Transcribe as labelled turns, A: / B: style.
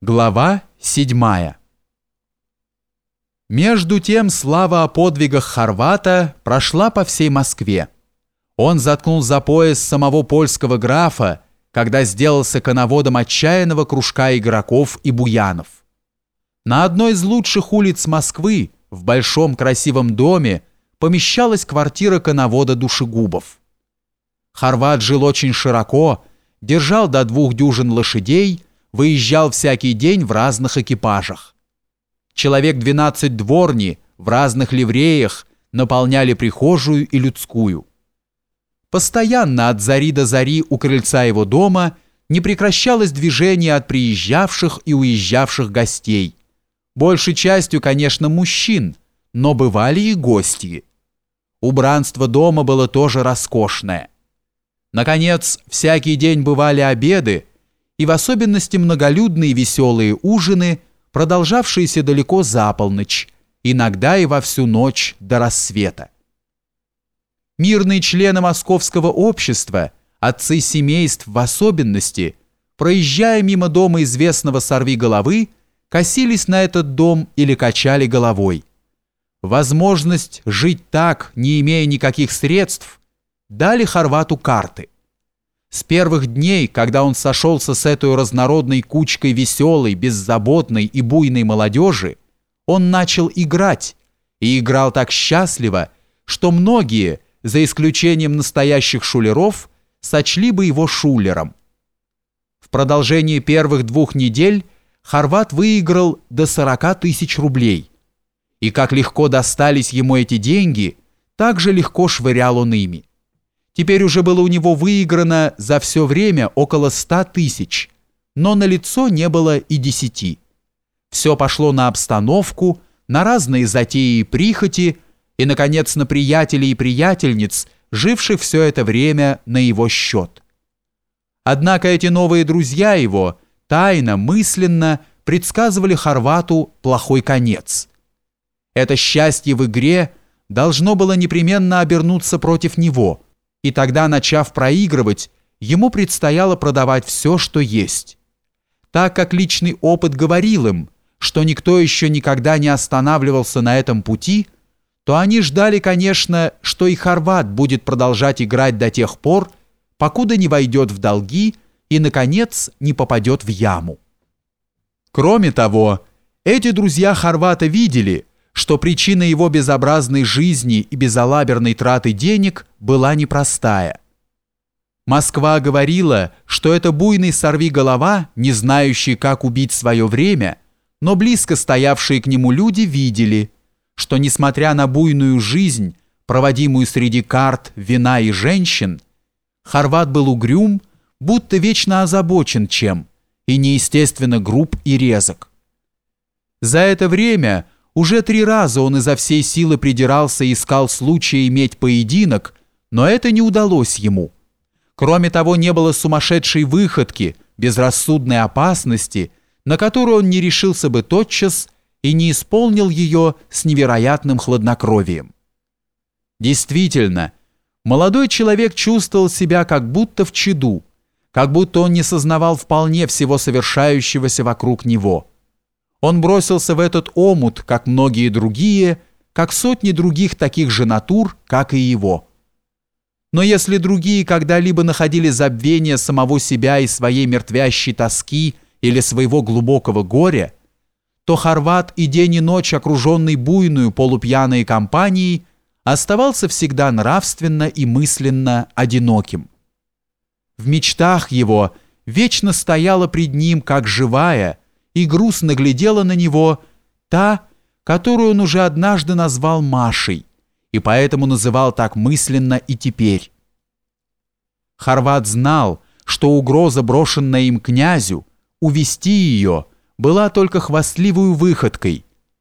A: Глава 7 Между тем слава о подвигах Хорвата прошла по всей Москве. Он заткнул за пояс самого польского графа, когда сделался коноводом отчаянного кружка игроков и буянов. На одной из лучших улиц Москвы, в большом красивом доме, помещалась квартира коновода душегубов. Хорват жил очень широко, держал до двух дюжин лошадей – выезжал всякий день в разных экипажах. Человек 12 дворни в разных ливреях наполняли прихожую и людскую. Постоянно от зари до зари у крыльца его дома не прекращалось движение от приезжавших и уезжавших гостей. Большей частью, конечно, мужчин, но бывали и гости. Убранство дома было тоже роскошное. Наконец, всякий день бывали обеды, и в особенности многолюдные веселые ужины, продолжавшиеся далеко за полночь, иногда и во всю ночь до рассвета. Мирные члены московского общества, отцы семейств в особенности, проезжая мимо дома известного сорви головы, косились на этот дом или качали головой. Возможность жить так, не имея никаких средств, дали Хорвату карты – с первых дней, когда он сошелся с этой разнородной кучкой веселой, беззаботной и буйной молодежи, он начал играть, и играл так счастливо, что многие, за исключением настоящих шулеров, сочли бы его шулером. В продолжении первых двух недель Хорват выиграл до 40 тысяч рублей. И как легко достались ему эти деньги, так же легко швырял он ими. Теперь уже было у него выиграно за все время около ста тысяч, но на лицо не было и десяти. Все пошло на обстановку, на разные затеи и прихоти, и, наконец, на приятелей и приятельниц, живших все это время на его счет. Однако эти новые друзья его тайно, мысленно предсказывали Хорвату плохой конец. Это счастье в игре должно было непременно обернуться против него – и тогда, начав проигрывать, ему предстояло продавать все, что есть. Так как личный опыт говорил им, что никто еще никогда не останавливался на этом пути, то они ждали, конечно, что и Хорват будет продолжать играть до тех пор, покуда не войдет в долги и, наконец, не попадет в яму. Кроме того, эти друзья Хорвата видели, что причина его безобразной жизни и безалаберной траты денег была непростая. Москва говорила, что это буйный сорви-голова, не знающий, как убить свое время, но близко стоявшие к нему люди видели, что, несмотря на буйную жизнь, проводимую среди карт, вина и женщин, Хорват был угрюм, будто вечно озабочен чем, и неестественно груб и резок. За это время – уже три раза он изо всей силы придирался и искал случая иметь поединок, но это не удалось ему. Кроме того, не было сумасшедшей выходки, безрассудной опасности, на которую он не решился бы тотчас и не исполнил ее с невероятным хладнокровием. Действительно, молодой человек чувствовал себя как будто в чаду, как будто он не сознавал вполне всего совершающегося вокруг него – он бросился в этот омут, как многие другие, как сотни других таких же натур, как и его. Но если другие когда-либо находили забвение самого себя и своей мертвящей тоски или своего глубокого горя, то Хорват и день и ночь, окруженный буйную полупьяной компанией, оставался всегда нравственно и мысленно одиноким. В мечтах его вечно стояла пред ним, как живая, и грустно глядела на него та, которую он уже однажды назвал Машей, и поэтому называл так мысленно и теперь. Хорват знал, что угроза, брошенная им князю, увести ее, была только хвастливую выходкой,